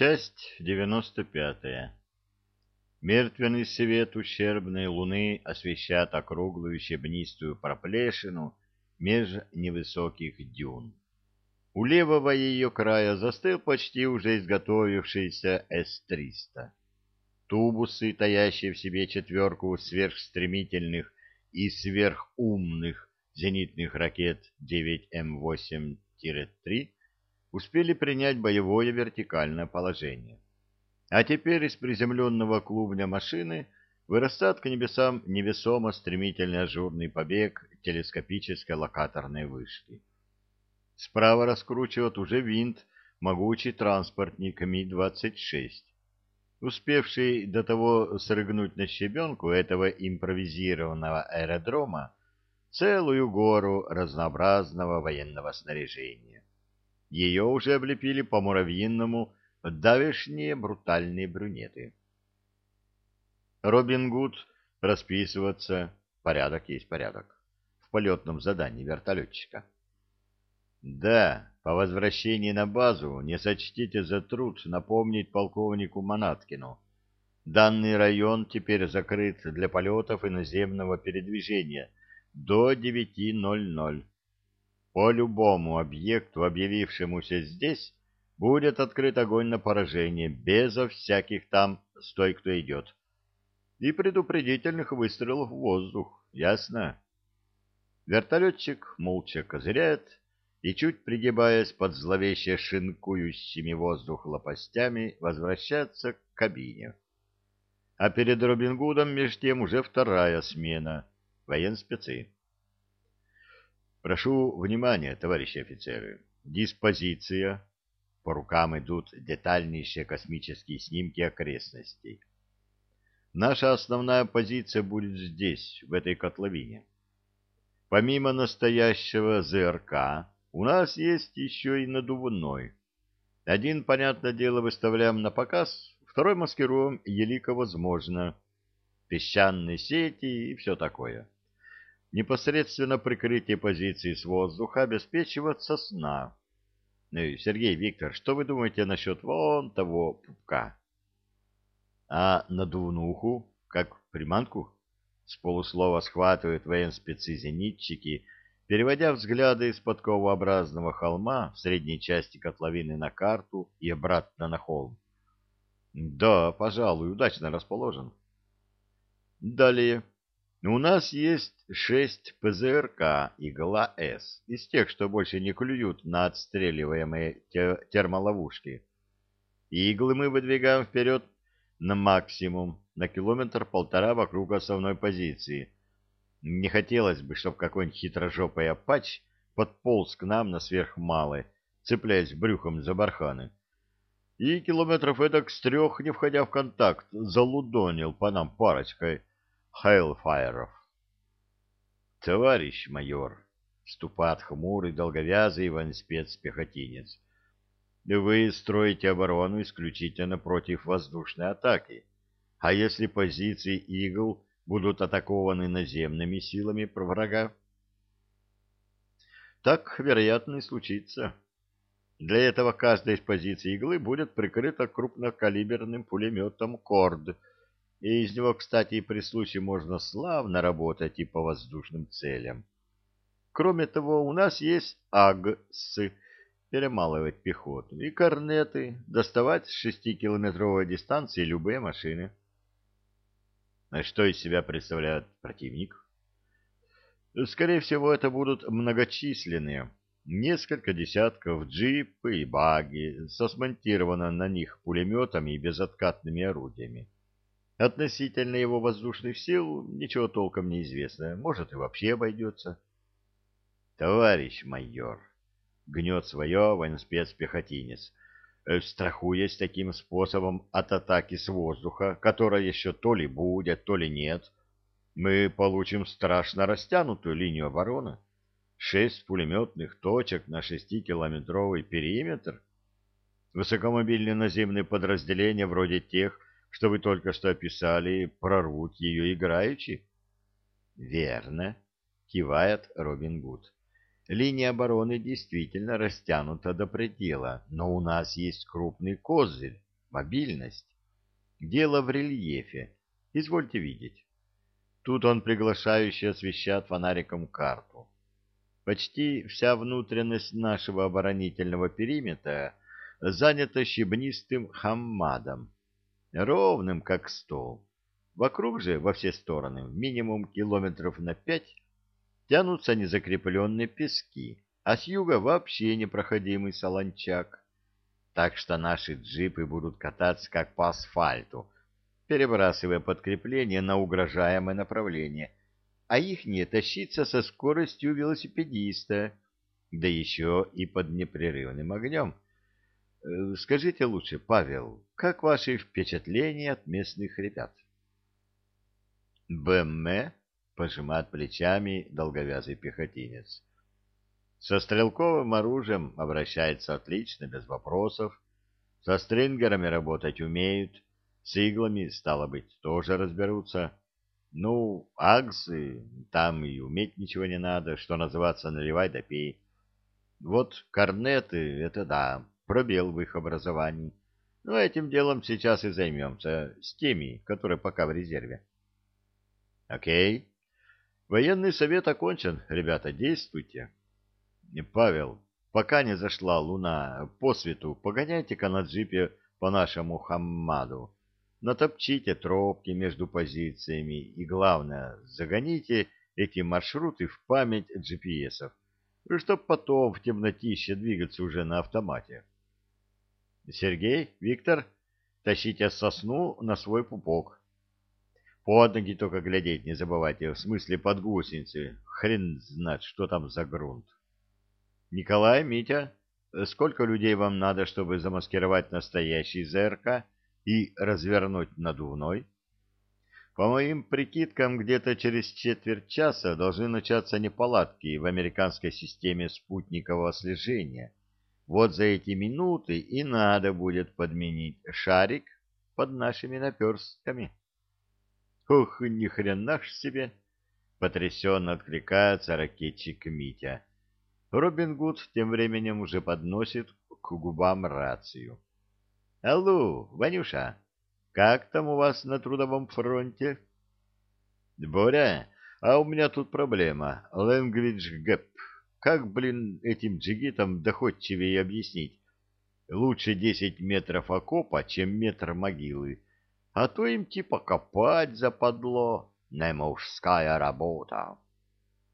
Часть девяносто пятая. Мертвенный свет ущербной луны освещает округлую щебнистую проплешину меж невысоких дюн. У левого ее края застыл почти уже изготовившийся С-300. Тубусы, таящие в себе четверку сверхстремительных и сверхумных зенитных ракет 9М8-3, успели принять боевое вертикальное положение. А теперь из приземленного клубня машины вырастает к небесам невесомо стремительный ажурный побег телескопической локаторной вышки. Справа раскручивает уже винт могучий транспортник Ми-26, успевший до того срыгнуть на щебенку этого импровизированного аэродрома целую гору разнообразного военного снаряжения. Ее уже облепили по-муравьиному давешние брутальные брюнеты. Робин Гуд расписываться, порядок есть порядок, в полетном задании вертолетчика. Да, по возвращении на базу не сочтите за труд напомнить полковнику Манаткину. Данный район теперь закрыт для полетов и наземного передвижения до 9.00. По любому объекту, объявившемуся здесь, будет открыт огонь на поражение, безо всяких там «стой, кто идет». И предупредительных выстрелов в воздух, ясно? Вертолетчик молча козыряет и, чуть пригибаясь под зловеще шинкующими воздух лопастями, возвращается к кабине. А перед Робин Гудом меж тем уже вторая смена — военспецы. Прошу внимания, товарищи офицеры. Диспозиция. По рукам идут детальнейшие космические снимки окрестностей. Наша основная позиция будет здесь, в этой котловине. Помимо настоящего ЗРК, у нас есть еще и надувной. Один, понятное дело, выставляем на показ, второй маскируем елико возможно. Песчаные сети и все такое непосредственно прикрытие позиции с воздуха обеспечивает сосна. Ну Сергей Виктор, что вы думаете насчет вон того пупка? А надувнуху, как приманку? С полуслова схватывают военспецы-зенитчики, переводя взгляды из подковообразного холма в средней части котловины на карту и обратно на холм. Да, пожалуй, удачно расположен. Далее у нас есть шесть ПЗРК «Игла-С» из тех, что больше не клюют на отстреливаемые термоловушки. Иглы мы выдвигаем вперед на максимум, на километр-полтора вокруг основной позиции. Не хотелось бы, чтобы какой-нибудь хитрожопый апач подполз к нам на сверхмалой, цепляясь брюхом за барханы. И километров эдак с трех, не входя в контакт, залудонил по нам парочкой Хейлфайров. Товарищ майор, вступает хмурый, долговязый военспец-пехотинец, вы строите оборону исключительно против воздушной атаки. А если позиции «Игл» будут атакованы наземными силами врага? Так, вероятно, и случится. Для этого каждая из позиций «Иглы» будет прикрыта крупнокалиберным пулеметом «Корд», и из него, кстати, при случае можно славно работать и по воздушным целям. Кроме того, у нас есть АГС, перемалывать пехоту, и корнеты, доставать с шестикилометровой дистанции любые машины. А что из себя представляет противник? Скорее всего, это будут многочисленные, несколько десятков джипы и баги со смонтированными на них пулеметами и безоткатными орудиями. Относительно его воздушных сил ничего толком не известно. Может, и вообще обойдется. Товарищ майор, гнет свое военспецпехотинец, э, страхуясь таким способом от атаки с воздуха, которая еще то ли будет, то ли нет, мы получим страшно растянутую линию обороны. Шесть пулеметных точек на шестикилометровый периметр. Высокомобильные наземные подразделения вроде тех, что вы только что описали, прорвут ее играючи? — Верно, — кивает Робин Гуд. Линия обороны действительно растянута до предела, но у нас есть крупный козырь Мобильность. Дело в рельефе. Извольте видеть. Тут он приглашающе освещает фонариком карту. Почти вся внутренность нашего оборонительного периметра занята щебнистым хаммадом, ровным как стол. Вокруг же, во все стороны, минимум километров на пять, тянутся незакрепленные пески, а с юга вообще непроходимый солончак. Так что наши джипы будут кататься как по асфальту, перебрасывая подкрепление на угрожаемое направление, а их не тащиться со скоростью велосипедиста, да еще и под непрерывным огнем. Э, скажите лучше, Павел, как ваши впечатления от местных ребят? БМ пожимает плечами долговязый пехотинец. Со стрелковым оружием обращается отлично, без вопросов. Со стрингерами работать умеют, с иглами, стало быть, тоже разберутся. Ну, агсы, там и уметь ничего не надо, что называться, наливай да пей. Вот корнеты — это да, пробел в их образовании. Но этим делом сейчас и займемся, с теми, которые пока в резерве. Окей. Военный совет окончен, ребята, действуйте. Павел, пока не зашла луна, по свету погоняйте-ка на джипе по нашему Хаммаду натопчите тропки между позициями и, главное, загоните эти маршруты в память GPS-ов, чтобы потом в темнотище двигаться уже на автомате. Сергей, Виктор, тащите сосну на свой пупок. Под ноги только глядеть не забывайте, в смысле под гусеницы. Хрен знать, что там за грунт. Николай, Митя, сколько людей вам надо, чтобы замаскировать настоящий ЗРК и развернуть надувной. По моим прикидкам, где-то через четверть часа должны начаться неполадки в американской системе спутникового слежения. Вот за эти минуты и надо будет подменить шарик под нашими наперстками. Ух, ни хрена ж себе! Потрясенно откликается ракетчик Митя. Робин Гуд тем временем уже подносит к губам рацию. Алло, Ванюша, как там у вас на трудовом фронте? Боря, а у меня тут проблема. Language gap. Как, блин, этим джигитам доходчивее объяснить? Лучше десять метров окопа, чем метр могилы. А то им типа копать западло. Не мужская работа.